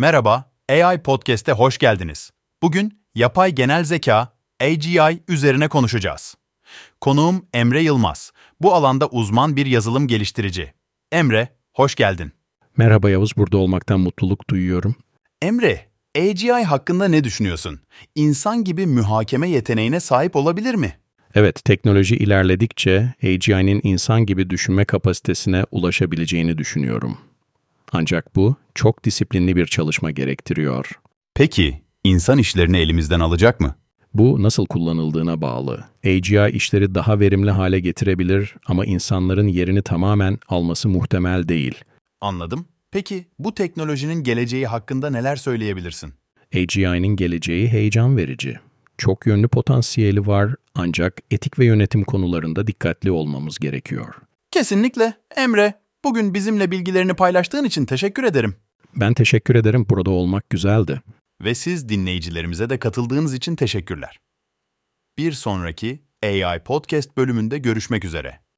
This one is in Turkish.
Merhaba, AI Podcast'e hoş geldiniz. Bugün yapay genel zeka, AGI üzerine konuşacağız. Konuğum Emre Yılmaz. Bu alanda uzman bir yazılım geliştirici. Emre, hoş geldin. Merhaba Yavuz, burada olmaktan mutluluk duyuyorum. Emre, AGI hakkında ne düşünüyorsun? İnsan gibi muhakeme yeteneğine sahip olabilir mi? Evet, teknoloji ilerledikçe AGI'nin insan gibi düşünme kapasitesine ulaşabileceğini düşünüyorum. Ancak bu çok disiplinli bir çalışma gerektiriyor. Peki, insan işlerini elimizden alacak mı? Bu nasıl kullanıldığına bağlı. AGI işleri daha verimli hale getirebilir ama insanların yerini tamamen alması muhtemel değil. Anladım. Peki, bu teknolojinin geleceği hakkında neler söyleyebilirsin? AGI'nin geleceği heyecan verici. Çok yönlü potansiyeli var ancak etik ve yönetim konularında dikkatli olmamız gerekiyor. Kesinlikle. Emre, bugün bizimle bilgilerini paylaştığın için teşekkür ederim. Ben teşekkür ederim. Burada olmak güzeldi. Ve siz dinleyicilerimize de katıldığınız için teşekkürler. Bir sonraki AI Podcast bölümünde görüşmek üzere.